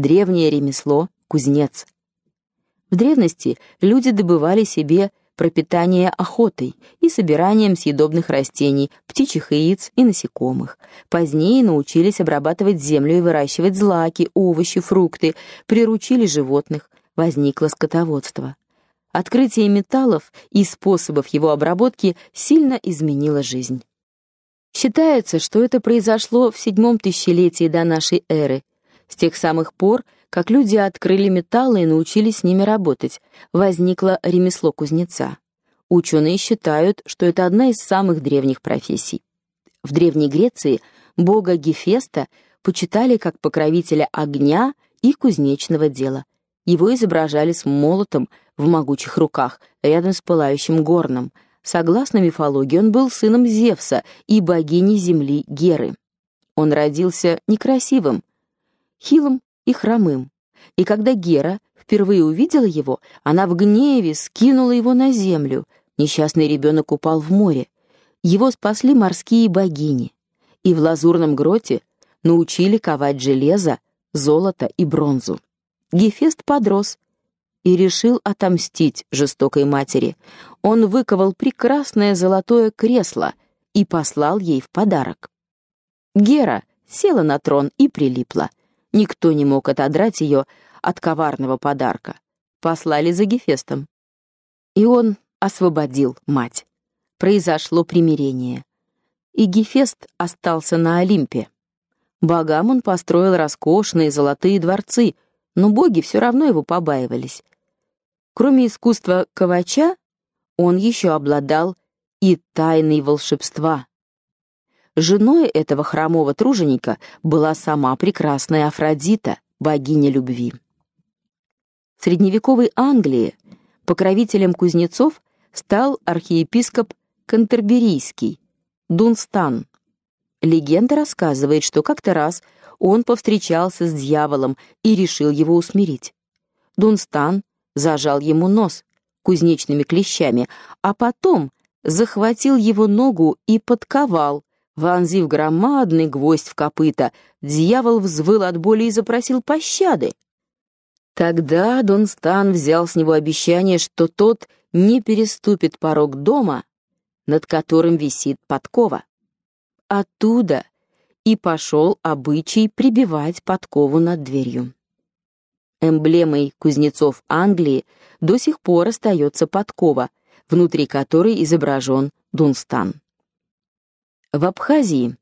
древнее ремесло кузнец. В древности люди добывали себе пропитание охотой и собиранием съедобных растений, птичьих яиц и насекомых. Позднее научились обрабатывать землю и выращивать злаки, овощи, фрукты, приручили животных, возникло скотоводство. Открытие металлов и способов его обработки сильно изменило жизнь. Считается, что это произошло в седьмом тысячелетии до нашей эры. С тех самых пор как люди открыли металлы и научились с ними работать, возникло ремесло кузнеца. Ученые считают, что это одна из самых древних профессий. В Древней Греции бога Гефеста почитали как покровителя огня и кузнечного дела. Его изображали с молотом в могучих руках, рядом с пылающим горном. Согласно мифологии, он был сыном Зевса и богини земли Геры. Он родился некрасивым, хилым и хромым. И когда Гера впервые увидела его, она в гневе скинула его на землю. Несчастный ребенок упал в море. Его спасли морские богини. И в лазурном гроте научили ковать железо, золото и бронзу. Гефест подрос и решил отомстить жестокой матери. Он выковал прекрасное золотое кресло и послал ей в подарок. Гера села на трон и прилипла. Никто не мог отодрать ее от коварного подарка. Послали за Гефестом. И он освободил мать. Произошло примирение. И Гефест остался на Олимпе. Богам он построил роскошные золотые дворцы, но боги все равно его побаивались. Кроме искусства ковача, он еще обладал и тайной волшебства. Женой этого хромого труженика была сама прекрасная Афродита, богиня любви. В средневековой Англии покровителем кузнецов стал архиепископ Кантерберийский, Дунстан. Легенда рассказывает, что как-то раз он повстречался с дьяволом и решил его усмирить. Дунстан зажал ему нос кузнечными клещами, а потом захватил его ногу и подковал, Вонзив громадный гвоздь в копыта, дьявол взвыл от боли и запросил пощады. Тогда Дон Стан взял с него обещание, что тот не переступит порог дома, над которым висит подкова. Оттуда и пошел обычай прибивать подкову над дверью. Эмблемой кузнецов Англии до сих пор остается подкова, внутри которой изображен Дунстан. В Абхазии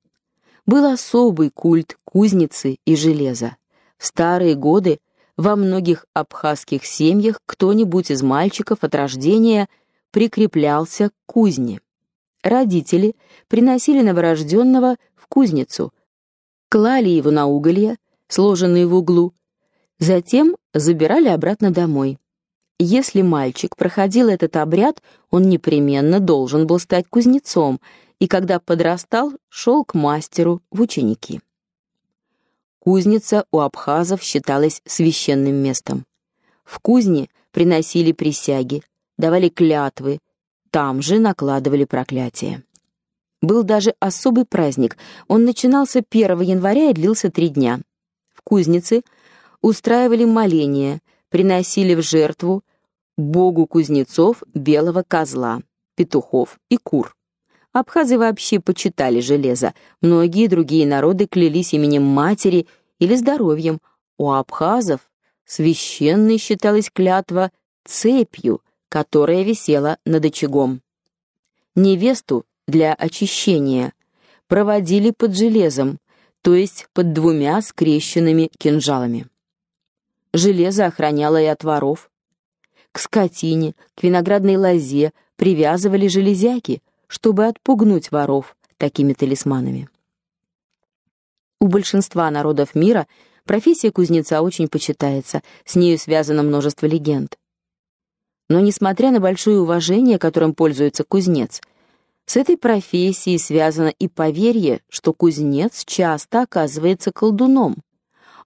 был особый культ кузницы и железа. В старые годы во многих абхазских семьях кто-нибудь из мальчиков от рождения прикреплялся к кузне. Родители приносили новорожденного в кузницу, клали его на уголья, сложенные в углу, затем забирали обратно домой. Если мальчик проходил этот обряд, он непременно должен был стать кузнецом и когда подрастал, шел к мастеру в ученики. Кузница у абхазов считалась священным местом. В кузне приносили присяги, давали клятвы, там же накладывали проклятия. Был даже особый праздник. Он начинался 1 января и длился три дня. В кузнице устраивали моления, приносили в жертву богу кузнецов белого козла, петухов и кур. Абхазы вообще почитали железо. Многие другие народы клялись именем матери или здоровьем. У абхазов священной считалась клятва цепью, которая висела над очагом. Невесту для очищения проводили под железом, то есть под двумя скрещенными кинжалами. Железо охраняло и от воров. К скотине, к виноградной лозе привязывали железяки, чтобы отпугнуть воров такими талисманами. У большинства народов мира профессия кузнеца очень почитается, с нею связано множество легенд. Но несмотря на большое уважение, которым пользуется кузнец, с этой профессией связано и поверье, что кузнец часто оказывается колдуном,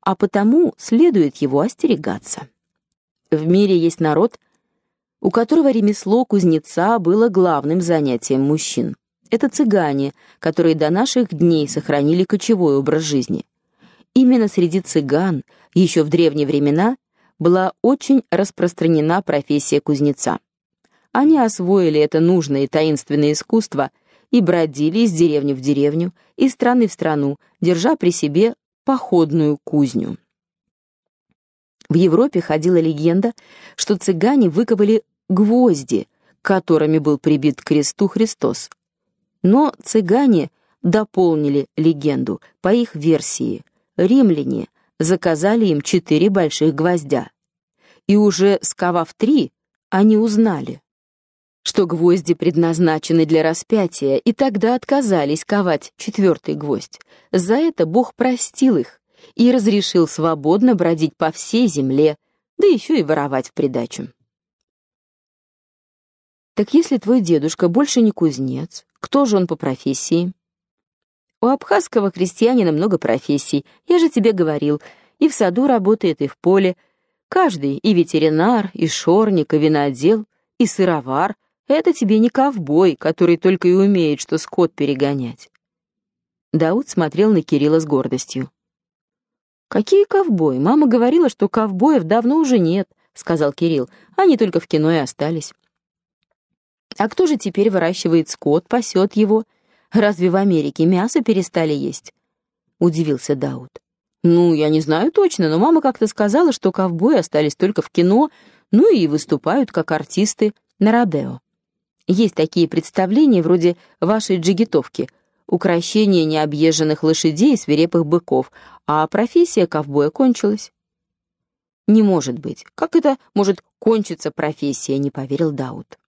а потому следует его остерегаться. В мире есть народ, у которого ремесло кузнеца было главным занятием мужчин. Это цыгане, которые до наших дней сохранили кочевой образ жизни. именно среди цыган еще в древние времена была очень распространена профессия кузнеца. Они освоили это нужное и таинственное искусство и бродили из деревни в деревню, из страны в страну, держа при себе походную кузню. В Европе ходила легенда, что цыгане выковали гвозди, которыми был прибит к кресту Христос. Но цыгане дополнили легенду по их версии. Римляне заказали им четыре больших гвоздя. И уже сковав три, они узнали, что гвозди предназначены для распятия, и тогда отказались ковать четвертый гвоздь. За это Бог простил их и разрешил свободно бродить по всей земле, да еще и воровать в придачу. Так если твой дедушка больше не кузнец, кто же он по профессии? У абхазского крестьянина много профессий, я же тебе говорил, и в саду работает, и в поле. Каждый, и ветеринар, и шорник, и винодел, и сыровар — это тебе не ковбой, который только и умеет, что скот перегонять. Дауд смотрел на Кирилла с гордостью. «Какие ковбои? Мама говорила, что ковбоев давно уже нет», — сказал Кирилл. «Они только в кино и остались». «А кто же теперь выращивает скот, пасет его? Разве в Америке мясо перестали есть?» — удивился Дауд. «Ну, я не знаю точно, но мама как-то сказала, что ковбои остались только в кино, ну и выступают как артисты на Родео. Есть такие представления вроде вашей джигитовки — укращение необъезженных лошадей и свирепых быков, а профессия ковбоя кончилась. «Не может быть. Как это может кончиться профессия?» — не поверил Дауд.